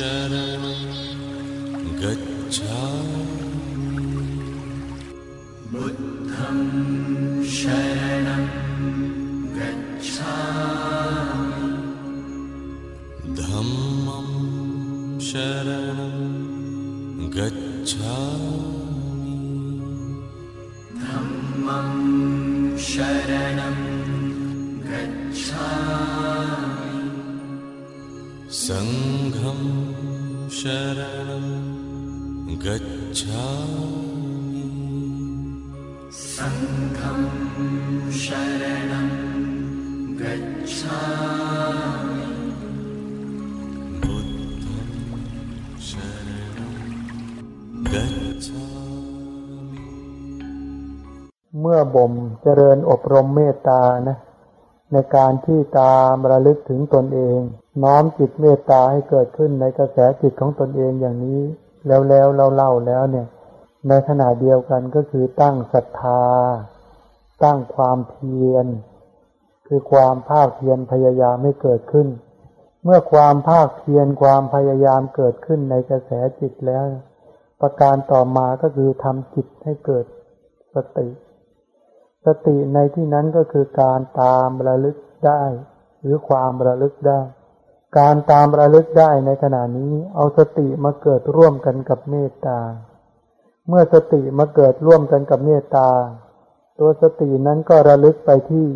Sara. เมื่อบ่มเจริญอบรมเมตตานะ ในการที่ตามระลึกถึงตนเอง น้อมจิตเมตตาให้เกิดขึ้นในกระแสจิตของตนเองอย่างนี้ แล้วแล้วเราเล่าแล้วเนี่ย ในขณะเดียวกันก็คือตั้งศรัทธา ตั้งความเพียร คือความภาคเพียรพยายามให้เกิดขึ้น เมื่อความภาคเพียรความพยายามเกิดขึ้นในกระแสจิตแล้ว ประการต่อมาก็คือทำจิตให้เกิดสติ สติในที่นั้นก็คือการตามระลึกได้ หรือความระลึกได้ การตามระลึกได้ในขณะนี้ เอาสติมาเกิดร่วมกันกับเมตตา เมื่อสติมาเกิดร่วมกันกับเมตตา ตัวสตินั้นก็ระลึกไปที่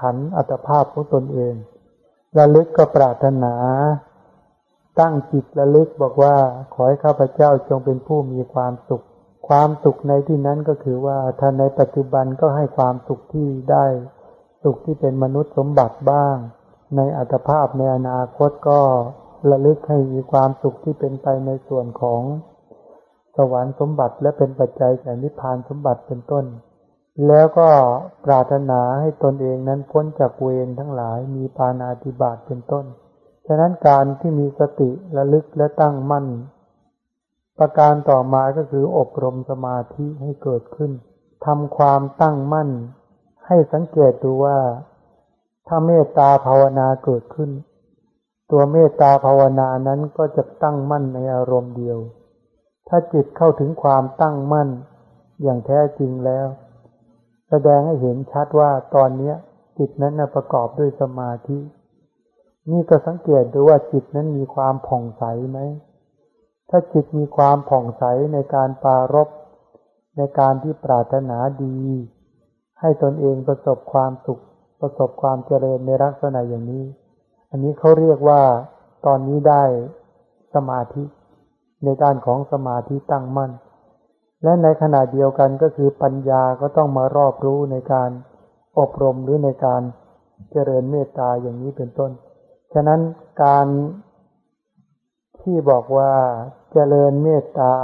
ขันอัตภาพของตนเอง ระลึกก็ปรารถนา ตั้งจิตระลึกบอกว่า ขอให้ข้าพเจ้าจงเป็นผู้มีความสุข ความสุขในที่นั้นก็คือว่าถ้าในปัจจุบันก็ให้ความสุขที่ได้ สุขที่เป็นมนุษย์สมบัติบ้าง ในอัตภาพในอนาคตก็ระลึกให้มีความสุขที่เป็นไปในส่วนของสวรรค์สมบัติและเป็นปัจจัยแก่นิพพานสมบัติเป็นต้น แล้วก็ปรารถนาให้ตนเองนั้นพ้นจากเวรทั้งหลายมีปานาติบาตเป็นต้น ฉะนั้นการที่มีสติระลึกและตั้งมั่น ประการต่อมาก็คืออบรมสมาธิให้เกิดขึ้นทำความตั้งมั่น ให้สังเกตดูว่า ถ้าเมตตาภาวนาเกิดขึ้น ตัวเมตตาภาวนานั้นก็จะตั้งมั่นในอารมณ์เดียว ถ้าจิตเข้าถึงความตั้งมั่น อย่างแท้จริงแล้ว แสดงให้เห็นชัดว่าตอนนี้จิตนั้นประกอบด้วยสมาธิ นี่ก็สังเกตดูว่าจิตนั้นมีความผ่องใสไหม ถ้าจิตมีความผ่องใสในการปรารบในการที่ปรารถนาดี ให้ตนเองประสบความสุข ประสบความเจริญในลักษณะอย่างนี้ อันนี้เขาเรียกว่าตอนนี้ได้สมาธิ ในด้านของสมาธิตั้งมั่น และในขณะเดียวกันก็คือปัญญาก็ต้องมารอบรู้ในการอบรมหรือในการเจริญเมตตาอย่างนี้เป็นต้น ฉะนั้นการที่บอกว่าเจริญเมตตา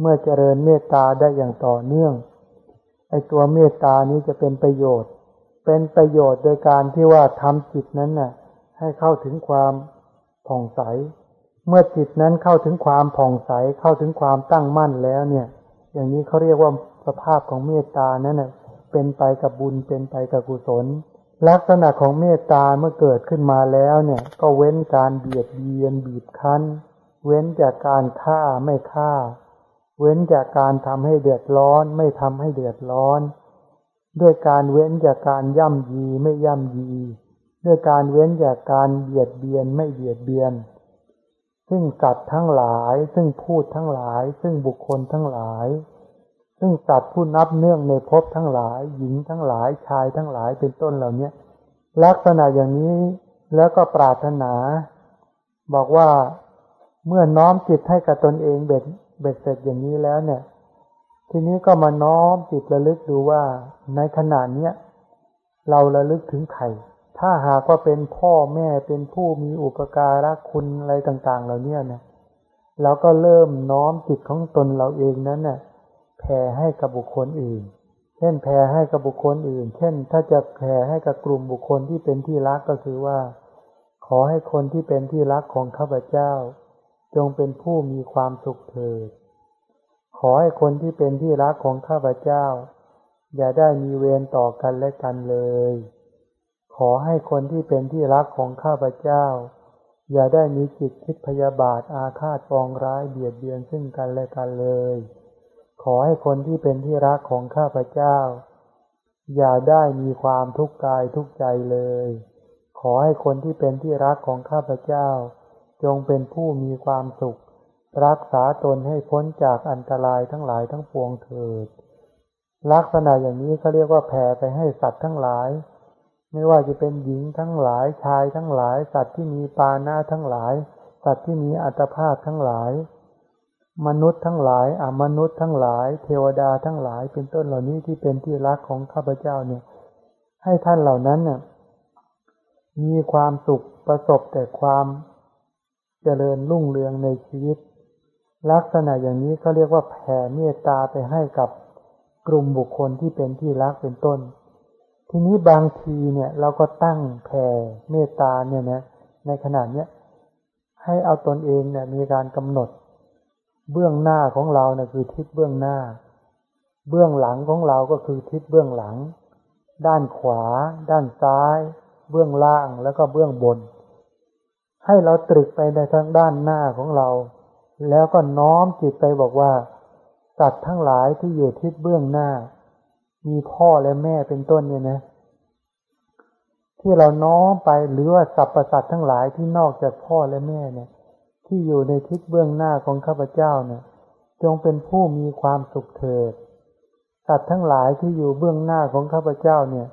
เมื่อเจริญเมตตาได้อย่างต่อเนื่อง ไอตัวเมตตานี้จะเป็นประโยชน์ เป็นประโยชน์โดยการที่ว่าทำจิตนั้นน่ะ ให้เข้าถึงความผ่องใส เมื่อจิตนั้นเข้าถึงความผ่องใสเข้าถึงความตั้งมั่นแล้วเนี่ย อย่างนี้เขาเรียกว่าสภาพของเมตตานั้นน่ะเป็นไปกับบุญเป็นไปกับกุศล ลักษณะของเมตตาเมื่อเกิดขึ้นมาแล้วเนี่ย ก็เว้นการเบียดเบียนบีบคั้น เว้นจากการฆ่าไม่ฆ่า เว้นจากการทำให้เดือดร้อน ไม่ทำให้เดือดร้อน ด้วยการเว้นจากการย่ำยีไม่ย่ำยี ด้วยการเว้นจากการเบียดเบียนไม่เบียดเบียน ซึ่งสัตว์ทั้งหลาย ซึ่งพูดทั้งหลาย ซึ่งบุคคลทั้งหลาย ซึ่งสัตว์ผู้นับเนื่องในภพทั้งหลาย หญิงทั้งหลายชายทั้งหลายเป็นต้นเหล่านี้ลักษณะอย่างนี้แล้วก็ปรารถนา บอกว่าเมื่อน้อมจิตให้กับตนเองเบ็ดเบ็ดเสร็จอย่างนี้แล้วเนี่ย ทีนี้ก็มาน้อมจิตระลึกดูว่าในขณะเนี้ยเราระลึกถึงใครถ้าหากว่าเป็นพ่อแม่เป็นผู้มีอุปการะคุณอะไรต่าง ๆเหล่านี้เนี่ยเราก็เริ่มน้อมจิตของตนเราเองนั้นเนี่ย ผ่ให้กับบุคคลอื่น เช่นแผ่ให้กับบุคคลอื่น เช่น ถ้าจะแผ่ให้กับกลุ่มบุคคลที่เป็นที่รักก็คือว่า ขอให้คนที่เป็นที่รักของข้าพเจ้า จงเป็นผู้มีความสุขเถิด ขอให้คนที่เป็นที่รักของข้าพเจ้า อย่าได้มีเวรต่อกันและกันเลย ขอให้คนที่เป็นที่รักของข้าพเจ้า อย่าได้มีจิตคิดพยาบาทอาฆาตปองร้ายเบียดเบียนซึ่งกันและกันเลย ขอให้คนที่เป็นที่รักของข้าพเจ้า อย่าได้มีความทุกข์กายทุกข์ใจเลย ขอให้คนที่เป็นที่รักของข้าพเจ้า จงเป็นผู้มีความสุข รักษาตนให้พ้นจากอันตรายทั้งหลายทั้งปวงเถิด ลักษณะอย่างนี้เขาเรียกว่าแผ่ไปให้สัตว์ทั้งหลาย ไม่ว่าจะเป็นหญิงทั้งหลายชายทั้งหลาย สัตว์ที่มีปานาทั้งหลาย สัตว์ที่มีอัตภาพทั้งหลาย มนุษย์ทั้งหลายอมนุษย์ทั้งหลาย เทวดาทั้งหลาย เป็นต้นเหล่านี้ที่เป็นที่รักของข้าพเจ้าเนี่ย ให้ท่านเหล่านั้นเนี่ยมีความสุขประสบแต่ความเจริญรุ่งเรืองในชีวิต ลักษณะอย่างนี้เขาเรียกว่าแผ่เมตตาไปให้กับกลุ่มบุคคลที่เป็นที่รักเป็นต้น ทีนี้บางทีเนี่ย เราก็ตั้งแผ่เมตตาเนี่ยนะในขณะเนี้ยให้เอาตนเองเนี่ยมีการกำหนด เบื้องหน้าของเราเนี่ยคือทิศเบื้องหน้า เบื้องหลังของเราก็คือทิศเบื้องหลัง ด้านขวา ด้านซ้าย เบื้องล่างแล้วก็เบื้องบน ให้เราตรึกไปในทางด้านหน้าของเรา แล้วก็น้อมจิตไปบอกว่าสัตว์ทั้งหลายที่อยู่ทิศเบื้องหน้า มีพ่อและแม่เป็นต้นเนี่ยนะ ที่เราน้อมไปหรือว่าสรรพสัตว์ทั้งหลายที่นอกจากพ่อและแม่เนี่ย ที่อยู่ในทิศเบื้องหน้าของข้าพเจ้าเนี่ย จงเป็นผู้มีความสุขเถิดสัตว์ทั้งหลายที่อยู่เบื้องหน้าของข้าพเจ้าเนี่ย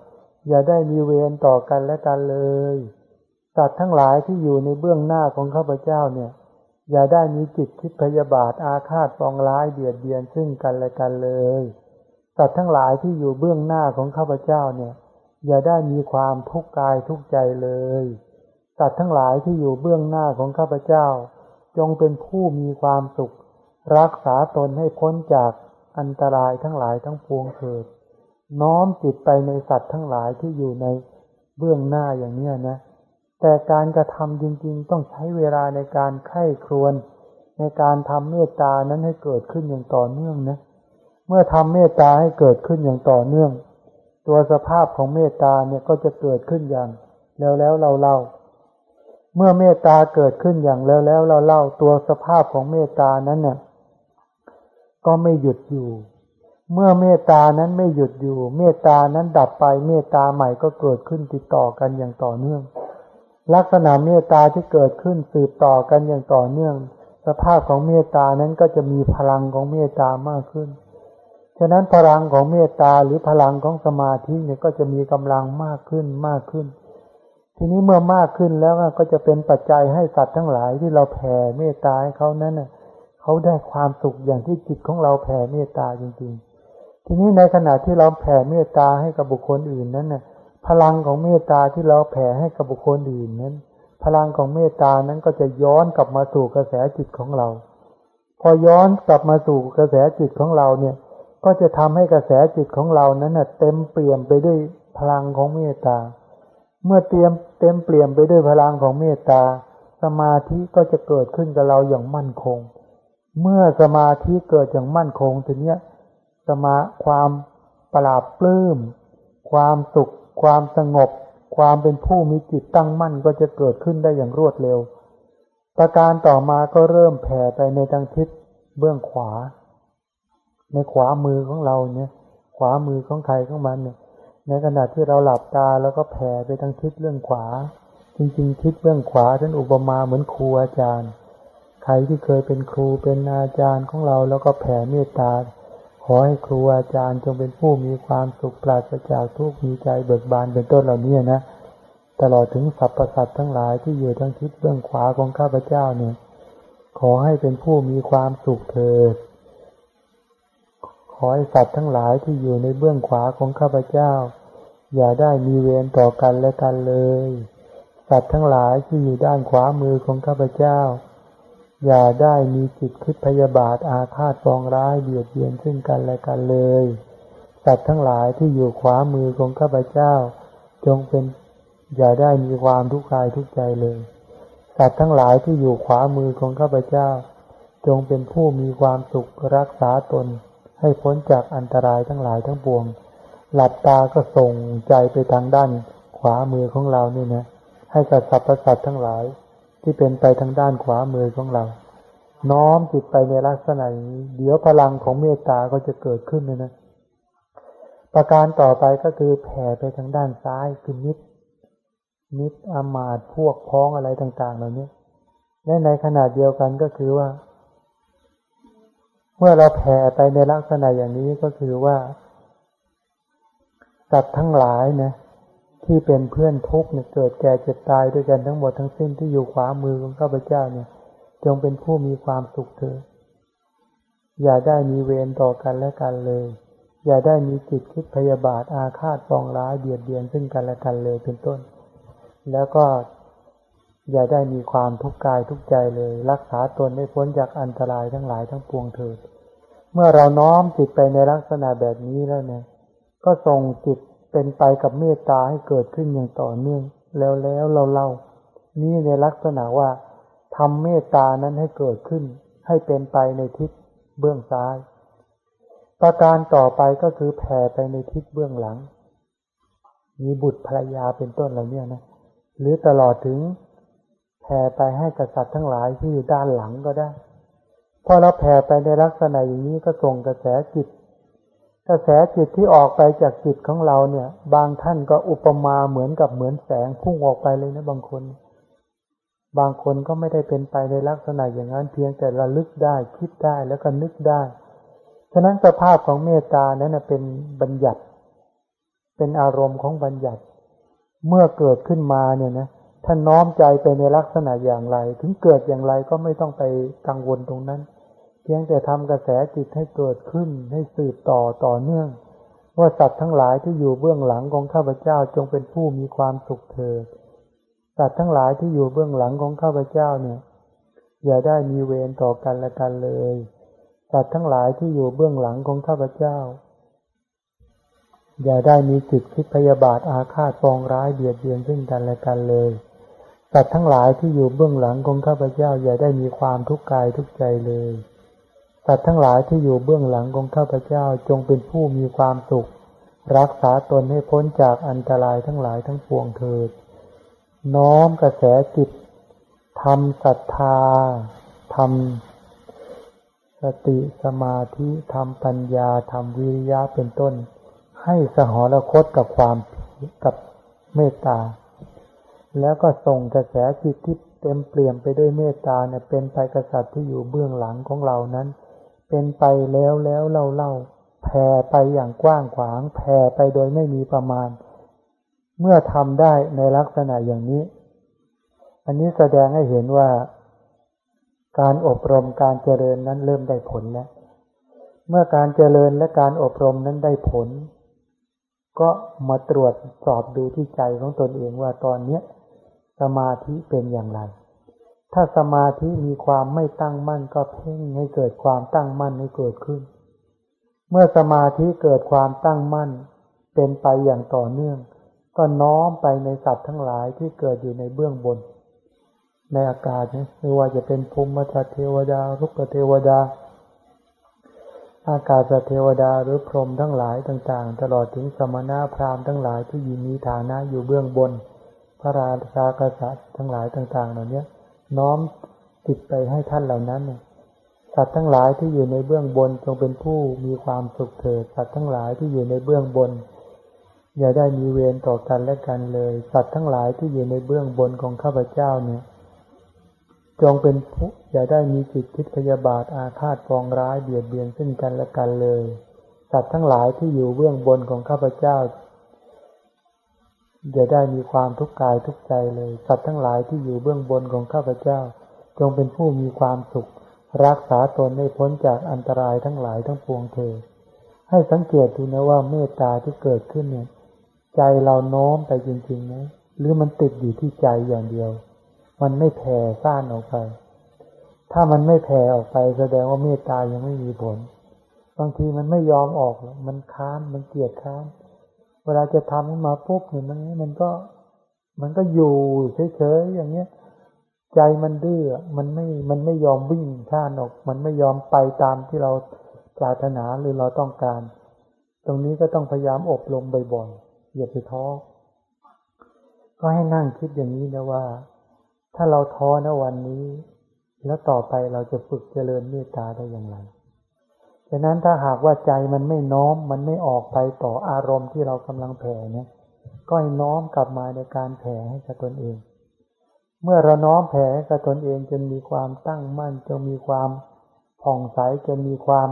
อย่าได้มีเวรต่อกันและกันเลยสัตว์ทั้งหลายที่อยู่ในเบื้องหน้าของข้าพเจ้าเนี่ย อย่าได้มีจิตคิดพยาบาทอาฆาตปองร้ายเบียดเบียนซึ่งกันและกันเลยสัตว์ทั้งหลายที่อยู่เบื้องหน้าของข้าพเจ้าเนี่ย อย่าได้มีความทุกข์กายทุกข์ใจเลยสัตว์ทั้งหลายที่อยู่เบื้องหน้าของข้าพเจ้า จงเป็นผู้มีความสุข รักษาตนให้พ้นจากอันตรายทั้งหลายทั้งปวงเถิด น้อมจิตไปในสัตว์ทั้งหลายที่อยู่ในเบื้องหน้าอย่างเนี้ยนะ แต่การกระทำจริง ๆ ต้องใช้เวลาในการไข้ครวนในการทำเมตตานั้นให้เกิดขึ้นอย่างต่อเนื่องนะ เมื่อทำเมตตาให้เกิดขึ้นอย่างต่อเนื่อง ตัวสภาพของเมตตาเนี่ยก็จะเกิดขึ้นอย่าง แล้วแล้วเราเล่า เมื่อเมตตาเกิดขึ้นอย่างแล้วแล้วเราเล่าตัวสภาพของเมตตานั้นเนี่ยก็ไม่หยุดอยู่ เมื่อเมตตานั้นไม่หยุดอยู่ เมตตานั้นดับไปเมตตาใหม่ก็เกิดขึ้นติดต่อกันอย่างต่อเนื่อง ลักษณะเมตตาที่เกิดขึ้นสืบต่อกันอย่างต่อเนื่อง สภาพของเมตตานั้นก็จะมีพลังของเมตตามากขึ้น ฉะนั้นพลังของเมตตาหรือพลังของสมาธิเนี่ยก็จะมีกำลังมากขึ้นมากขึ้น ทีนี้เมื่อมากขึ้นแล้วก็จะเป็นปัจจัยให้สัตว์ทั้งหลายที่เราแผ่เมตตาให้เขานั้นเขาได้ความสุขอย่างที่จิตของเราแผ่เมตตาจริง ๆ ทีนี้ในขณะที่เราแผ่เมตตาให้กับบุคคลอื่นนั้นน่ะพลังของเมตตาที่เราแผ่ให้กับบุคคลอื่นนั้น พลังของเมตตานั้นก็จะย้อนกลับมาสู่กระแสจิตของเรา พอย้อนกลับมาสู่กระแสจิตของเราเนี่ย ก็จะทำให้กระแสจิตของเรานั้นเต็มเปี่ยมไปด้วยพลังของเมตตา เมื่อเตรียมเต็มเปลี่ยมไปด้วยพลังของเมตตา สมาธิก็จะเกิดขึ้นกับเราอย่างมั่นคง เมื่อสมาธิเกิดอย่างมั่นคงทีเนี้ยสมาความปราบปลื้ม ความสุข ความสงบ ความเป็นผู้มีจิตตั้งมั่นก็จะเกิดขึ้นได้อย่างรวดเร็ว ประการต่อมาก็เริ่มแผ่ไปในทางทิศเบื้องขวา ในขวามือของเราเนี่ย ขวามือของใครของมันเนี่ย ในขณะที่เราหลับตาแล้วก็แผ่ไปทางทิศเรื่องขวา จริงๆ ทิศเบื้องขวาท่านอุปมาเหมือนครูอาจารย์ ใครที่เคยเป็นครูเป็นอาจารย์ของเราแล้วก็แผ่เมตตา ขอให้ครูอาจารย์จงเป็นผู้มีความสุขปราศจากทุกข์มีใจเบิกบานเป็นต้นเหล่านี้นะตลอดถึงสรรพสัตว์ทั้งหลายที่อยู่ทางทิศเบื้องขวาของข้าพเจ้าเนี่ย ขอให้เป็นผู้มีความสุขเถิด ขอให้สัตว์ทั้งหลายที่อยู่ในเบื้องขวาของข้าพเจ้า อย่าได้มีเวรต่อกันและกันเลย สัตว์ทั้งหลายที่อยู่ด้านขวามือของข้าพเจ้า อย่าได้มีจิตคิดพยาบาทอาฆาตปองร้ายเบียดเบียนซึ่งกันและกันเลย สัตว์ทั้งหลายที่อยู่ขวามือของข้าพเจ้า จงเป็น อย่าได้มีความทุกข์กายทุกใจเลย สัตว์ทั้งหลายที่อยู่ขวามือของข้าพเจ้า จงเป็นผู้มีความสุขรักษาตน ให้พ้นจากอันตรายทั้งหลายทั้งปวง หลับตาก็ส่งใจไปทางด้านขวามือของเรานี่นะให้กับสรรพสัตว์ทั้งหลาย ที่เป็นไปทางด้านขวามือของเรา น้อมจิตไปในลักษณะนี้เดี๋ยวพลังของเมตตาก็จะเกิดขึ้นเลยนะประการต่อไปก็คือแผ่ไปทางด้านซ้ายคือมิตรมิตรอามาตพวกพ้องอะไรต่าง ๆ เหล่านี้และในขณะเดียวกันก็คือว่า เมื่อเราแผ่ไปในลักษณะอย่างนี้ก็คือว่า สัตว์ทั้งหลายนะที่เป็นเพื่อนทุกข์เนี่ยเกิดแก่เจ็บตายด้วยกันทั้งหมดทั้งสิ้นที่อยู่ขวามือของข้าพเจ้าเนี่ย จงเป็นผู้มีความสุขเถิดอย่าได้มีเวรต่อกันและกันเลย อย่าได้มีจิตคิดพยาบาทอาฆาตปองร้ายเบียดเบียนซึ่งกันและกันเลยเป็นต้น แล้วก็อย่าได้มีความทุกข์กายทุกใจเลย รักษาตนให้พ้นจากอันตรายทั้งหลายทั้งปวงเถิด เมื่อเราน้อมจิตไปในลักษณะแบบนี้แล้วเนี่ย ก็ส่งจิตเป็นไปกับเมตตาให้เกิดขึ้นอย่างต่อเนื่อง แล้วแล้วเราเล่า นี่ในลักษณะว่าทำเมตตานั้นให้เกิดขึ้น ให้เป็นไปในทิศเบื้องซ้าย ประการต่อไปก็คือแผ่ไปในทิศเบื้องหลัง มีบุตรภรรยาเป็นต้นเหล่านี้นะ หรือตลอดถึงแผ่ไปให้กษัตริย์ทั้งหลายที่อยู่ด้านหลังก็ได้ พอเราแผ่ไปในลักษณะอย่างนี้ก็ส่งกระแสจิต กระแสจิตที่ออกไปจากจิตของเราเนี่ย บางท่านก็อุปมาเหมือนกับเหมือนแสงพุ่งออกไปเลยนะบางคน บางคนก็ไม่ได้เป็นไปในลักษณะอย่างนั้นเพียงแต่ระลึกได้คิดได้แล้วก็นึกได้ ฉะนั้นสภาพของเมตตานั้นเป็นบัญญัติ เป็นอารมณ์ของบัญญัติ เมื่อเกิดขึ้นมาเนี่ยนะท่านน้อมใจไปในลักษณะอย่างไร ถึงเกิดอย่างไรก็ไม่ต้องไปกังวลตรงนั้น เพียงแต่ทำกระแสจิตให้เกิดขึ้นให้สืบต่อต่อเนื่อง ว่าสัตว์ทั้งหลายที่อยู่เบื้องหลังของข้าพเจ้าจงเป็นผู้มีความสุขเถิดสัตว์ทั้งหลายที่อยู่เบื้องหลังของข้าพเจ้าเนี่ย อย่าได้มีเวรต่อกันและกันเลยสัตว์ทั้งหลายที่อยู่เบื้องหลังของข้าพเจ้า อย่าได้มีจิตคิดพยาบาทอาฆาตปองร้ายเบียดเบียนซึ่งกันและกันเลยสัตว์ทั้งหลายที่อยู่เบื้องหลังของข้าพเจ้า อย่าได้มีความทุกข์กายทุกใจเลย สัตว์ทั้งหลายที่อยู่เบื้องหลังของข้าพเจ้าจงเป็นผู้มีความสุข รักษาตนให้พ้นจากอันตรายทั้งหลายทั้งปวงเถิด น้อมกระแสจิตทำศรัทธาทำสติสมาธิทำปัญญาทำวิริยะเป็นต้น ให้สหรคตกับความกับเมตตา แล้วก็ส่งกระแสจิตที่เต็มเปลี่ยมไปด้วยเมตตาเนี่ยเป็นไปกษัตริย์ที่อยู่เบื้องหลังของเรานั้น เป็นไปแล้วแล้วเล่าเล่าแผ่ไปอย่างกว้างขวางแผ่ไปโดยไม่มีประมาณ เมื่อทำได้ในลักษณะอย่างนี้ อันนี้แสดงให้เห็นว่า การอบรมการเจริญนั้นเริ่มได้ผลแล้ว เมื่อการเจริญและการอบรมนั้นได้ผล ก็มาตรวจสอบดูที่ใจของตนเองว่าตอนนี้สมาธิเป็นอย่างไร ถ้าสมาธิมีความไม่ตั้งมั่นก็เพ่งให้เกิดความตั้งมั่นให้เกิดขึ้น เมื่อสมาธิเกิดความตั้งมั่น เป็นไปอย่างต่อเนื่อง ก็น้อมไปในสัตว์ทั้งหลายที่เกิดอยู่ในเบื้องบน ในอากาศเนี่ยไม่ว่าจะเป็นภูมิเทวดารุกเทวดา อากาศเทวดาหรือพรหมทั้งหลายต่างๆ ตลอดถึงสมณะพราหมณ์ทั้งหลายที่ยินมีฐานะอยู่เบื้องบน พระราชากษัตริย์ทั้งหลายต่างๆ เหล่านี้ น้อมติดไปให้ท่านเหล่านั้นสัตว์ทั้งหลายที่อยู่ในเบื้องบนจงเป็นผู้มีความสุขเถิดสัตว์ทั้งหลายที่อยู่ในเบื้องบน อย่าได้มีเวรต่อกันและกันเลย สัตว์ทั้งหลายที่อยู่ในเบื้องบนของข้าพเจ้าเนี่ย จงเป็นผู้อย่าได้มีจิตคิดพยาบาทอาฆาตปองร้ายเบียดเบียนซึ่งกันและกันเลย สัตว์ทั้งหลายที่อยู่เบื้องบนของข้าพเจ้า อย่าได้มีความทุกข์กายทุกใจเลย สัตว์ทั้งหลายที่อยู่เบื้องบนของข้าพเจ้า จงเป็นผู้มีความสุข รักษาตนให้พ้นจากอันตรายทั้งหลายทั้งปวงเถิดให้สังเกตดูนะว่าเมตตาที่เกิดขึ้นเนี่ย ใจเราโน้มไปจริงๆนะหรือมันติดอยู่ที่ใจอย่างเดียว มันไม่แผ่ซ่านออกไป ถ้ามันไม่แผ่ออกไป แสดงว่าเมตตายังไม่มีผล บางทีมันไม่ยอมออก มันค้านมันเกลียดค้าน เวลาจะทำขึ้นมาปุ๊บเนี่ยมันมันก็ มันก็อยู่เฉยๆอย่างเงี้ย ใจมันดื้อมันไม่มันไม่ยอมวิ่งท่านออก มันไม่ยอมไปตามที่เราปรารถนาหรือเราต้องการ ตรงนี้ก็ต้องพยายามอบรมบ่อยๆอย่าไปท้อก็ให้นั่งคิดอย่างนี้นะว่า ถ้าเราท้อนะวันนี้ แล้วต่อไปเราจะฝึกเจริญเมตตาได้อย่างไร ฉะนั้นถ้าหากว่าใจมันไม่น้อมมันไม่ออกไปต่ออารมณ์ที่เรากำลังแผ่เนี่ยก็ให้น้อมกลับมาในการแผ่ให้กับตนเอง เมื่อเราน้อมแผ่ให้กับตนเองจนมีความตั้งมั่นจนมีความผ่องใสจนมีความ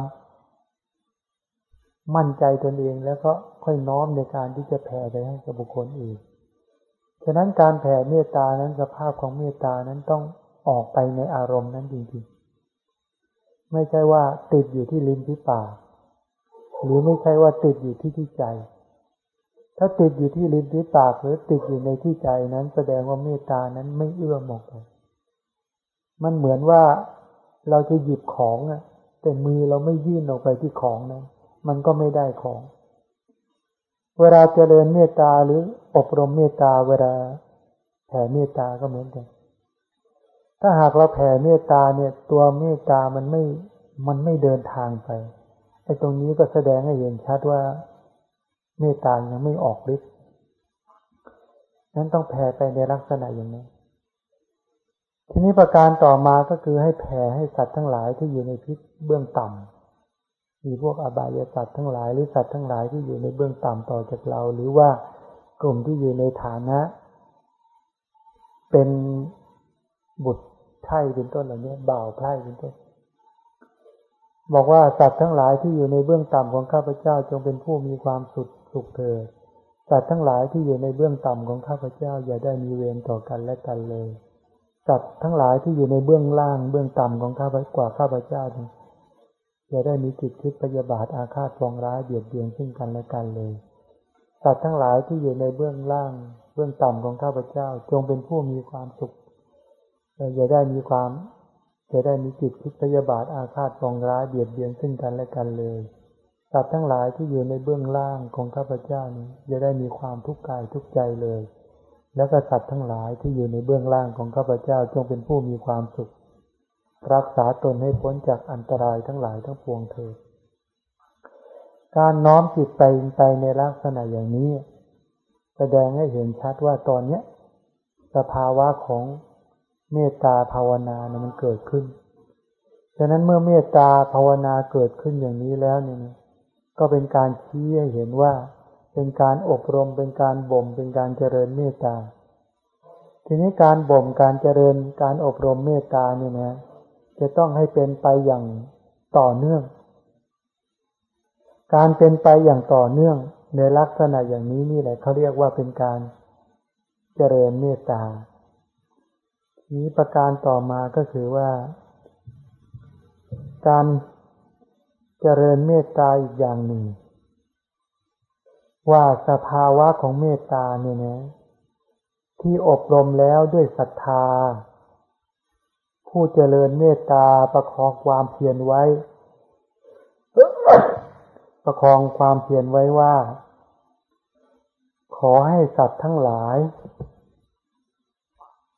มั่นใจตนเองแล้วก็ค่อยน้อมในการที่จะแผ่ไปให้กับบุคคลอื่นฉะนั้นการแผ่เมตตานั้นสภาพของเมตตานั้นต้องออกไปในอารมณ์นั้นจริงๆ ไม่ใช่ว่าติดอยู่ที่ลิ้นที่ปากหรือไม่ใช่ว่าติดอยู่ที่ที่ใจ ถ้าติดอยู่ที่ลิ้นที่ปากหรือติดอยู่ในที่ใจนั้น แสดงว่าเมตตานั้นไม่เอื้อมออกไปมันเหมือนว่าเราจะหยิบของอะแต่มือเราไม่ยื่นออกไปที่ของนั้นมันก็ไม่ได้ของ เวลาเจริญเมตตาหรืออบรมเมตตาเวลาแผ่เมตตาก็เหมือนกัน ถ้าหากเราแผ่เมตตาเนี่ย ตัวเมตตามันไม่มันไม่เดินทางไปไอ้ตรงนี้ก็แสดงให้เห็นชัดว่าเมตตายังไม่ออกฤทธิ์นั้นต้องแผ่ไปในลักษณะอย่างนี้ ทีนี้ประการต่อมาก็คือให้แผ่ให้สัตว์ทั้งหลายที่อยู่ในพิษเบื้องต่ำมีพวกอบายสัตว์ทั้งหลายหรือสัตว์ทั้งหลายที่อยู่ในเบื้องต่ำต่อจากเรา หรือว่ากลุ่มที่อยู่ในฐานะ เป็น บุตรไพร่เป็นต้นเหล่านี้บ่าวไพร่เป็นต้น บอกว่าสัตว์ทั้งหลายที่อยู่ในเบื้องต่ำของข้าพเจ้าจงเป็นผู้มีความสุขสุขเถิดสัตว์ทั้งหลายที่อยู่ในเบื้องต่ำของข้าพเจ้าอย่าได้มีเวรต่อกันและกันเลยสัตว์ทั้งหลายที่อยู่ในเบื้องล่างเบื้องต่ำของข้าพกว่าข้าพเจ้าอย่าได้มีจิตคิดพยาบาทอาฆาตปองร้ายเบียดเบียนซึ่งกันและกันเลยสัตว์ทั้งหลายที่อยู่ในเบื้องล่าง เบื้องต่ำของข้าพเจ้า จงเป็นผู้มีความสุข อย่าได้มีความจะได้มีจิตคิดพยาบาทอาฆาตปองร้ายเบียดเบียนซึ่งกันและกันเลยสัตว์ทั้งหลายที่อยู่ในเบื้องล่างของข้าพเจ้านี้อย่าได้มีความทุกข์กายทุกข์ใจเลย แล้วก็สัตว์ทั้งหลายที่อยู่ในเบื้องล่างของข้าพเจ้าจงเป็นผู้มีความสุข รักษาตนให้พ้นจากอันตรายทั้งหลายทั้งปวงเถิดการน้อมจิตไปไปในลักษณะอย่างนี้ แสดงให้เห็นชัดว่าตอนเนี้ย สภาวะของ เมตตาภาวนาเนี่ยมันเกิดขึ้นฉะนั้นเมื่อเมตตาภาวนาเกิดขึ้นอย่างนี้แล้วเนี่ยก็เป็นการชี้ให้เห็นว่า เป็นการอบรมเป็นการบ่มเป็นการเจริญเมตตา ทีนี้การบ่มการเจริญการอบรมเมตตาเนี่ยนะจะต้องให้เป็นไปอย่างต่อเนื่อง การเป็นไปอย่างต่อเนื่องในลักษณะอย่างนี้นี่แหละเขาเรียกว่าเป็นการเจริญเมตตา นี้ประการต่อมาก็คือว่า การเจริญเมตตาอีกอย่างหนึ่ง ว่าสภาวะของเมตตาเนี่ยนะที่อบรมแล้วด้วยศรัทธา ผู้เจริญเมตตาประคองความเพียรไว้ ประคองความเพียรไว้ว่า ขอให้สัตว์ทั้งหลาย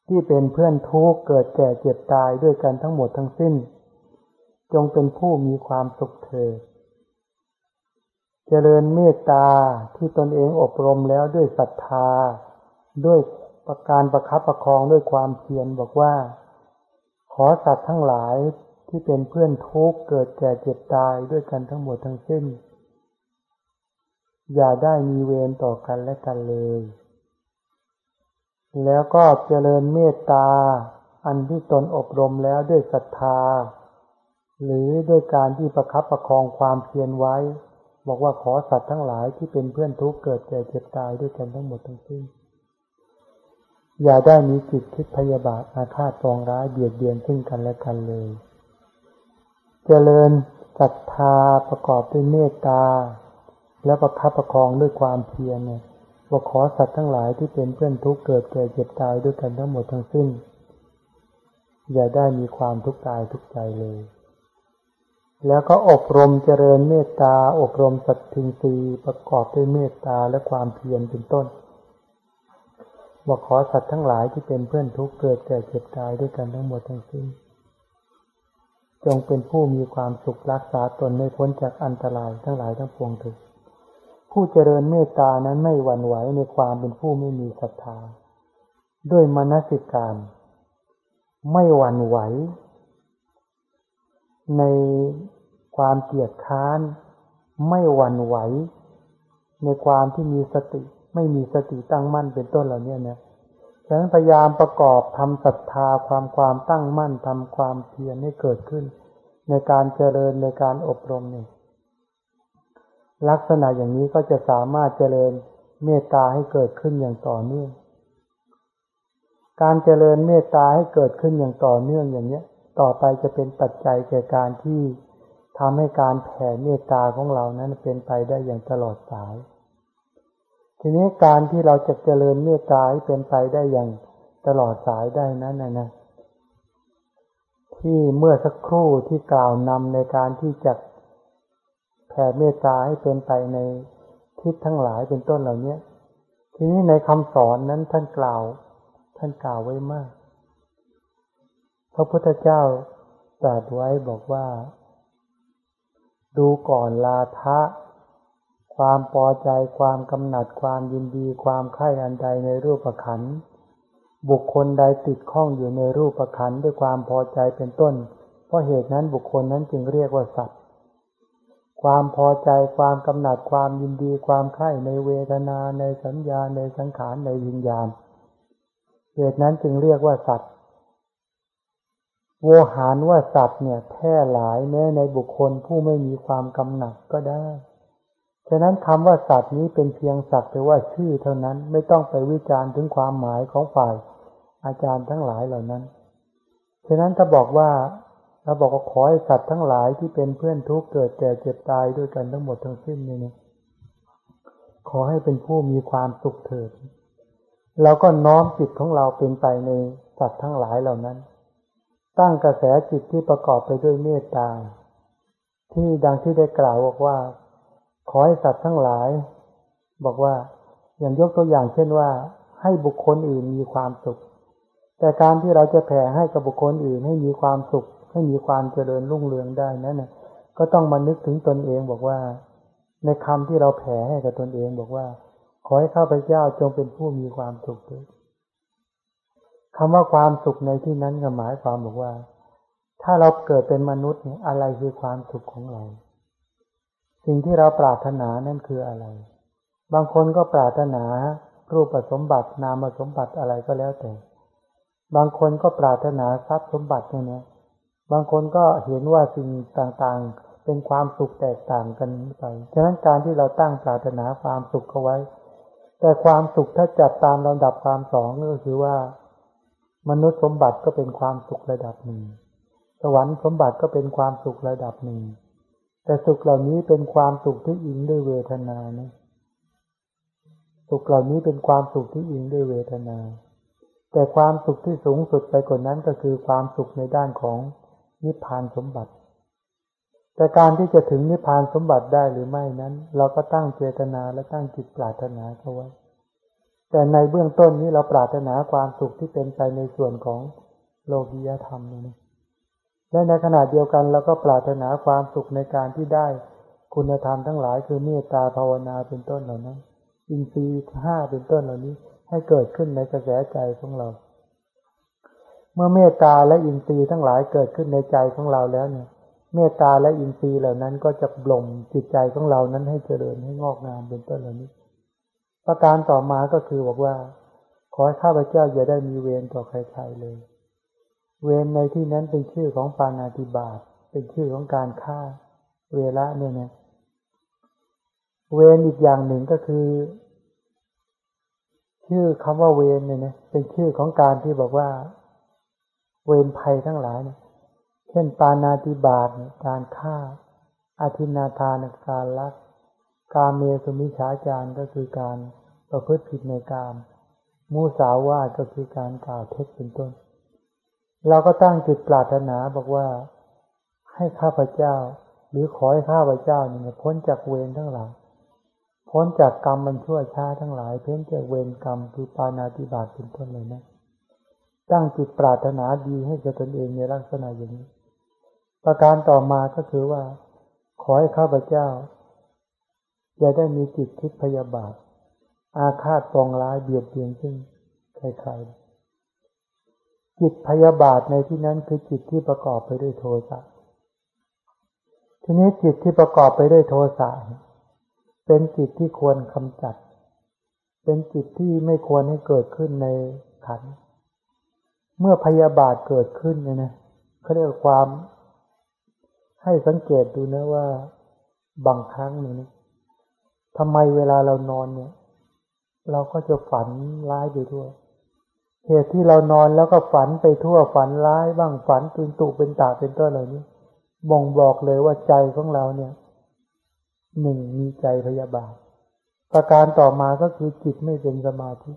ที่เป็นเพื่อนทุกข์เกิดแก่เจ็บตายด้วยกันทั้งหมดทั้งสิ้น จงเป็นผู้มีความสุขเถิดเจริญเมตตาที่ตนเองอบรมแล้วด้วยศรัทธา ด้วยประการประคับประคองด้วยความเพียรบอกว่า ขอสัตว์ทั้งหลายที่เป็นเพื่อนทุกข์เกิดแก่เจ็บตายด้วยกันทั้งหมดทั้งสิ้น อย่าได้มีเวรต่อกันและกันเลย แล้วก็เจริญเมตตา อันที่ตนอบรมแล้วด้วยศรัทธา หรือด้วยการที่ประคับประคองความเพียรไว้ บอกว่าขอสัตว์ทั้งหลายที่เป็นเพื่อนทุกข์เกิดแก่เจ็บตายด้วยกันทั้งหมดทั้งสิ้น อย่าได้มีจิตคิดพยาบาทอาฆาตปองร้ายเบียดเบียนซึ่งกันและกันเลย เจริญศรัทธาประกอบด้วยเมตตา แล้วประคับประคองด้วยความเพียรเนี่ย ว่าขอสัตว์ทั้งหลายที่เป็นเพื่อนทุกข์เกิดแก่เจ็บตายด้วยกันทั้งหมดทั้งสิ้น อย่าได้มีความทุกข์กายทุกข์ใจเลย แล้วก็อบรมเจริญเมตตา อบรมสัตทิงรีประกอบด้วยเมตตาและความเพียรเป็นต้นว่าขอสัตว์ทั้งหลายที่เป็นเพื่อนทุกข์เกิดแก่เจ็บตายด้วยกันทั้งหมดทั้งสิ้น จงเป็นผู้มีความสุขรักษาตนไม่พ้นจากอันตรายทั้งหลายทั้งปวงเถิด ผู้เจริญเมตตานั้นไม่หวั่นไหวในความเป็นผู้ไม่มีศรัทธา ด้วยมนสิการ ไม่หวั่นไหว ในความเกลียดค้าน ไม่หวั่นไหว ในความที่มีสติ ไม่มีสติตั้งมั่นเป็นต้นเหล่านี้นะฉะนั้นพยายามประกอบทำศรัทธาความความตั้งมั่นทำความเพียรให้เกิดขึ้น ในการเจริญในการอบรมเนี่ย ลักษณะอย่างนี้ก็จะสามารถเจริญเมตตาให้เกิดขึ้นอย่างต่อเนื่อง การเจริญเมตตาให้เกิดขึ้นอย่างต่อเนื่องอย่างเนี้ย ต่อไปจะเป็นปัจจัยแก่การที่ทำให้การแผ่เมตตาของเรานั้นเป็นไปได้อย่างตลอดสาย ทีนี้การที่เราจะเจริญเมตตาให้เป็นไปได้อย่างตลอดสายได้นั้นนะนะที่เมื่อสักครู่ที่กล่าวนำในการที่จะ แผ่เมตตาให้เป็นไปในทิศทั้งหลายเป็นต้นเหล่านี้ทีนี้ในคำสอนนั้นท่านกล่าว ท่านกล่าวไว้มาก พระพุทธเจ้าตรัสไว้บอกว่า ดูก่อนลาทะ ความพอใจความกำหนัดความยินดีความใคร่อันใดในรูปขันธ์บุคคลใดติดข้องอยู่ในรูปขันธ์ด้วยความพอใจเป็นต้น เพราะเหตุนั้นบุคคลนั้นจึงเรียกว่าสัตว์ ความพอใจความกำหนัดความยินดีความใคร่ในเวทนาในสัญญาในสังขารในวิญญาณเหตุนั้นจึงเรียกว่าสัตว์โวหารว่าสัตว์เนี่ยแพร่หลายแม้ในบุคคลผู้ไม่มีความกำหนัดก็ได้ ฉะนั้นคำว่าสัตว์นี้เป็นเพียงสักแต่ว่าชื่อเท่านั้นไม่ต้องไปวิจารณ์ถึงความหมายของฝ่ายอาจารย์ทั้งหลายเหล่านั้น ฉะนั้นถ้าบอกว่า เราบอกว่าขอให้สัตว์ทั้งหลายที่เป็นเพื่อนทุกข์เกิดแก่เจ็บตายด้วยกันทั้งหมดทั้งสิ้นนี่นะขอให้เป็นผู้มีความสุขเถิดเราก็น้อมจิตของเราเป็นไปในสัตว์ทั้งหลายเหล่านั้น ตั้งกระแสจิตที่ประกอบไปด้วยเมตตา ที่ดังที่ได้กล่าวบอกว่า ขอให้สัตว์ทั้งหลาย บอกว่าอย่างยกตัวอย่างเช่นว่า ให้บุคคลอื่นมีความสุข แต่การที่เราจะแผ่ให้กับบุคคลอื่นให้มีความสุข ให้มีความเจริญรุ่งเรืองได้นั้นนะก็ต้องมานึกถึงตนเองบอกว่า ในคำที่เราแผ่ให้กับตนเองบอกว่า ขอให้ข้าพเจ้าจงเป็นผู้มีความสุขด้วยคำว่าความสุขในที่นั้นก็หมายความบอกว่า ถ้าเราเกิดเป็นมนุษย์เนี่ยอะไรคือความสุขของเรา สิ่งที่เราปรารถนานั่นคืออะไร บางคนก็ปรารถนารูปสมบัตินามสมบัติอะไรก็แล้วแต่ บางคนก็ปรารถนาทรัพย์สมบัติเนี่ย บางคนก็เห็นว่าสิ่งต่างๆ เป็นความสุขแตกต่างกันไป ฉะนั้นการที่เราตั้งปรารถนาความสุขเอาไว้ แต่ความสุขถ้าจัดตามลำดับความสองก็คือว่า มนุษย์สมบัติก็เป็นความสุขระดับหนึ่ง สวรรค์สมบัติก็เป็นความสุขระดับหนึ่ง แต่สุขเหล่านี้เป็นความสุขที่อิงด้วยเวทนานะสุขเหล่านี้เป็นความสุขที่อิงด้วยเวทนา แต่ความสุขที่สูงสุดไปกว่านั้นก็คือความสุขในด้านของ นิพพานสมบัติ แต่การที่จะถึงนิพพานสมบัติได้หรือไม่นั้น เราก็ตั้งเจตนาและตั้งจิตปรารถนาเขาไว้ แต่ในเบื้องต้นนี้เราปรารถนาความสุขที่เป็นไปในส่วนของโลกียธรรมนี่และในขณะเดียวกันเราก็ปรารถนาความสุขในการที่ได้คุณธรรมทั้งหลายคือเมตตาภาวนาเป็นต้นเหล่านั้น อินทรีย์ห้าเป็นต้นเหล่านี้ให้เกิดขึ้นในกระแสใจของเรา เมื่อเมตตาและอินทรีย์ทั้งหลายเกิดขึ้นในใจของเราแล้วเนี่ย เมตตาและอินทรีย์เหล่านั้นก็จะบ่มจิตใจของเรานั้นให้เจริญให้งอกงามเป็นต้นเหล่านี้ ประการต่อมาก็คือบอกว่า ขอให้ข้าพเจ้าอย่าได้มีเวรต่อใครๆเลย เวรในที่นั้นเป็นชื่อของปานาติบาตเป็นชื่อของการฆ่าเวละเนี่ยนะเวรอีกอย่างหนึ่งก็คือ ชื่อคำว่าเวรเนี่ยนะเป็นชื่อของการที่บอกว่า เวรภัยทั้งหลายเนี่ยเช่นปานาติบาตการฆ่าอาทินาทานการลักกาเมสุมิฉาจารก็คือการประพฤติผิดในกามมูสาวาก็คือการกล่าวเท็จเป็นต้น เราก็ตั้งจิตปรารถนาบอกว่าให้ข้าพเจ้า หรือขอให้ข้าพเจ้าเนี่ยพ้นจากเวรทั้งหลายพ้นจากกรรมมันชั่วช้าทั้งหลาย เพ้นจากเวรกรรมคือปานาติบาตเป็นต้นเลยนะ ตั้งจิตปรารถนาดีให้กับตนเองในลักษณะอย่างนี้ ประการต่อมาก็คือว่า ขอให้ข้าพเจ้าอย่าได้มีจิตคิดพยาบาท อาฆาตปองร้ายเบียดเบียนซึ่งใครๆจิตพยาบาทในที่นั้นคือจิตที่ประกอบไปด้วยโทสะทีนี้จิตที่ประกอบไปด้วยโทสะเป็นจิตที่ควรกำจัด เป็นจิตที่ไม่ควรให้เกิดขึ้นในขันธ์ เมื่อพยาบาทเกิดขึ้นเนี่ยนะเขาเรียกความ ให้สังเกตดูนะว่าบางครั้งหนึ่งนะทำไมเวลาเรานอนเนี่ย เราก็จะฝันร้ายไปทั่วเหตุที่เรานอนแล้วก็ฝันไปทั่วฝันร้ายบ้างฝันตุนตุเป็นตาเป็นต้นเหล่านี้บ่งบอกเลยว่าใจของเราเนี่ยหนึ่งมีใจพยาบาทประการต่อมาก็คือจิตไม่เป็นสมาธิ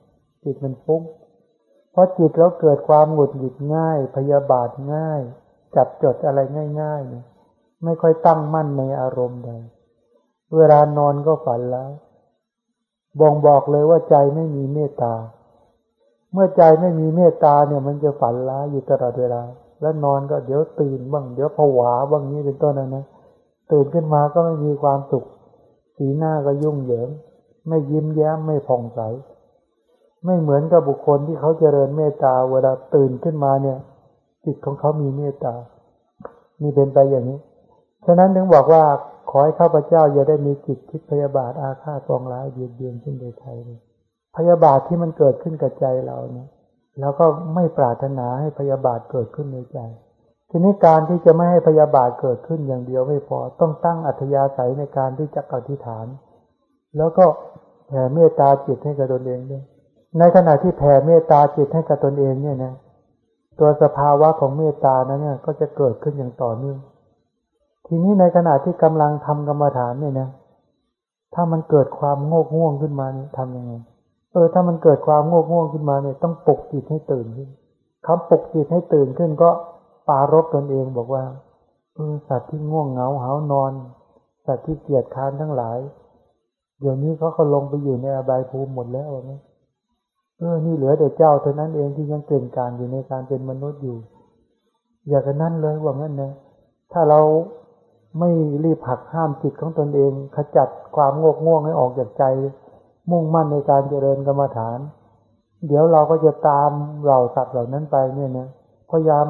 จิตมันฟุ้ง เพราะจิตเราเกิดความหงุดหงิดง่าย พยาบาทง่าย จับจดอะไรง่ายๆเนี่ยไม่ค่อยตั้งมั่นในอารมณ์ใด เวลานอนก็ฝันแล้วบ่งบอกเลยว่าใจไม่มีเมตตา เมื่อใจไม่มีเมตตาเนี่ยมันจะฝันร้ายอยู่ตลอดเวลา แล้วนอนก็เดี๋ยวตื่นบ้าง เดี๋ยวผวาบ้างนี้เป็นต้นนะนะตื่นขึ้นมาก็ไม่มีความสุข สีหน้าก็ยุ่งเหยิง ไม่ยิ้มแย้มไม่ผ่องใส ไม่เหมือนกับบุคคลที่เขาเจริญเมตตาเวลาตื่นขึ้นมาเนี่ย จิตของเขามีเมตตานี่เป็นไปอย่างนี้ ฉะนั้นถึงบอกว่าขอให้ข้าพเจ้าอย่าได้มีจิตคิดพยาบาทอาฆาตปองร้ายเบียดเบียนขึ้นโดยใครเลยพยาบาทที่มันเกิดขึ้นกับใจเราเนี่ยเราก็ไม่ปรารถนาให้พยาบาทเกิดขึ้นในใจ ทีนี้การที่จะไม่ให้พยาบาทเกิดขึ้นอย่างเดียวไม่พอต้องตั้งอัธยาศัยในการที่จะอธิษฐาน แล้วก็แผ่เมตตาจิตให้กับตนเองด้วย ในขณะที่แผ่เมตตาจิตให้กับตนเองเนี่ยนะตัวสภาวะของเมตตานั้นเนี่ย ก็จะเกิดขึ้นอย่างต่อเนื่อง ทีนี้ในขณะที่กำลังทำกรรมฐานเนี่ยนะ ถ้ามันเกิดความโงกง่วงขึ้นมาเนี่ยทำยังไง เออ ถ้ามันเกิดความโงกง่วงขึ้นมาเนี่ย ต้องปลุกจิตให้ตื่นขึ้นคำปลุกจิตให้ตื่นขึ้นก็ปารบตนเองบอกว่าเออสัตว์ที่ง่วงเหงาหานอน สัตว์ที่เกียจค้านทั้งหลาย เดี๋ยวนี้เขาก็ลงไปอยู่ในอบายภูมิหมดแล้วนะ เออ นี่เหลือแต่เจ้าเท่านั้นเองที่ยังเก่งการอยู่ในการเป็นมนุษย์อยู่ อย่ากันนั่นเลยว่างั้นนะถ้าเราไม่รีบผักห้ามจิตของตนเอง ขจัดความโงกง่วงให้ออกจากใจ มุ่งมั่นในการเจริญกรรมฐาน เดี๋ยวเราก็จะตามเหล่าสัตว์เหล่านั้นไปเนี่ยนะพยายาม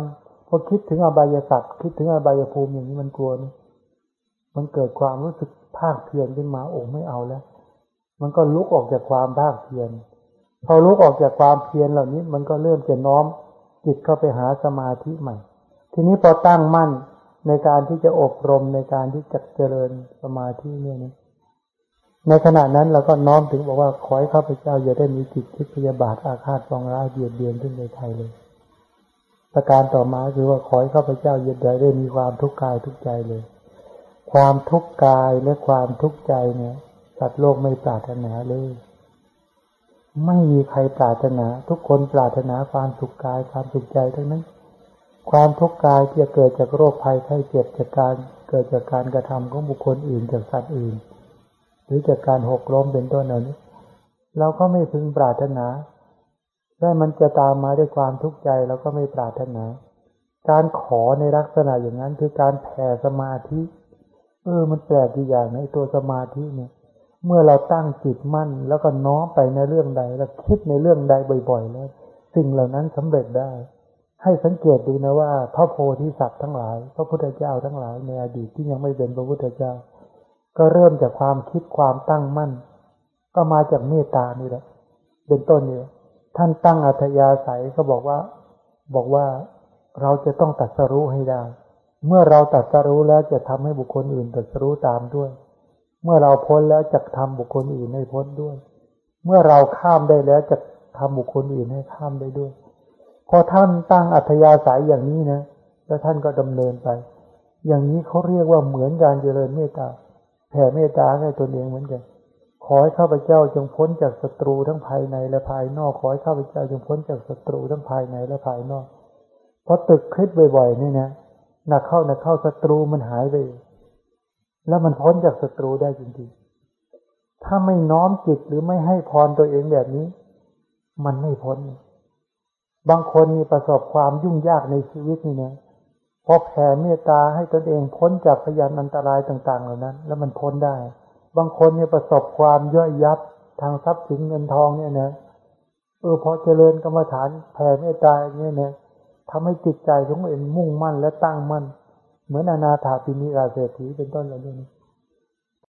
พอคิดถึงอบายสัตว์คิดถึงอบายภูมิอย่างนี้มันกลัวนะมันเกิดความรู้สึกภาคเพียรขึ้นมาโอ้ไม่เอาแล้ว มันก็ลุกออกจากความภาคเพียร พอลุกออกจากความเพียรเหล่านี้ มันก็เริ่มจะน้อมจิตเข้าไปหาสมาธิใหม่ ทีนี้พอตั้งมั่นในการที่จะอบรมในการที่จะเจริญสมาธิเนี่ยนะในขณะนั้นเราก็น้อมถึงบอกว่าขอให้ข้าพเจ้าอย่าได้มีจิตคิดพยาบาทอาฆาตปองร้ายเบียดเบียนขึ้นในไทยเลย ประการต่อมาคือว่าขอให้ข้าพเจ้าอย่าได้มีความทุกข์กายทุกใจเลย ความทุกข์กายและความทุกข์ใจเนี่ยสัตว์โลกไม่ปรารถนาเลย ไม่มีใครปรารถนา ทุกคนปรารถนาความสุขกายความสุขใจทั้งนั้น ความทุกข์กายที่จะเกิดจากโรคภัยไข้เจ็บจากการเกิดจากการกระทำของบุคคลอื่นจากสัตว์อื่น หรือจากการหกล้มเป็นต้นเหล่านี้ เราก็ไม่พึงปรารถนาและมันจะตามมาด้วยความทุกข์ใจเราก็ไม่ปรารถนา การขอในลักษณะอย่างนั้นคือการแผ่สมาธิ เออ มันแปลกอีกอย่างในตัวสมาธิเนี่ย เมื่อเราตั้งจิตมั่น แล้วก็น้อมไปในเรื่องใด แล้วคิดในเรื่องใดบ่อยๆแล้ว สิ่งเหล่านั้นสำเร็จได้ ให้สังเกตดูนะว่า พระโพธิสัตว์ทั้งหลาย พระพุทธเจ้าทั้งหลายในอดีตที่ยังไม่เป็นพระพุทธเจ้า ก็เริ่มจากความคิดความตั้งมั่น ก็มาจากเมตตานี่แหละเป็นต้นเนี่ยท่านตั้งอัธยาศัยก็บอกว่า บอกว่าเราจะต้องตัดสรู้ให้ได้ เมื่อเราตัดสรู้แล้วจะทำให้บุคคลอื่นตัดสรู้ตามด้วย เมื่อเราพ้นแล้วจะทำบุคคลอื่นให้พ้นด้วย เมื่อเราข้ามได้แล้วจะทำบุคคลอื่นให้ข้ามได้ด้วย พอท่านตั้งอัธยาศัยอย่างนี้นะ แล้วท่านก็ดำเนินไป อย่างนี้เขาเรียกว่าเหมือนการเจริญเมตตา แผ่เมตตาให้ตนเองเหมือนกัน ขอให้ข้าพเจ้าจงพ้นจากศัตรูทั้งภายในและภายนอก ขอให้ข้าพเจ้าจงพ้นจากศัตรูทั้งภายในและภายนอก เพราะตึกคลิปบ่อยๆนี่นะหนักเข้าหนักเข้าศัตรูมันหายไป แล้วมันพ้นจากศัตรูได้จริงๆ ถ้าไม่น้อมจิตหรือไม่ให้พรตัวเองแบบนี้ มันไม่พ้น บางคนมีประสบความยุ่งยากในชีวิตนี่นะพอแผ่เมตตาให้ตนเองพ้นจากพยานอันตรายต่าง ๆ เหล่านั้น แล้วมันพ้นได้ บางคนเนี่ยประสบความย่อยยับทางทรัพย์สินเงินทองเนี่ยนะเออพอเจริญกรรมฐานแผ่เมตตาอย่างเงี้ยนะทำให้จิตใจของเองมุ่งมั่นและตั้งมั่น เหมือนอนาถาปินิราเศรษฐีเป็นต้นอะไรนี้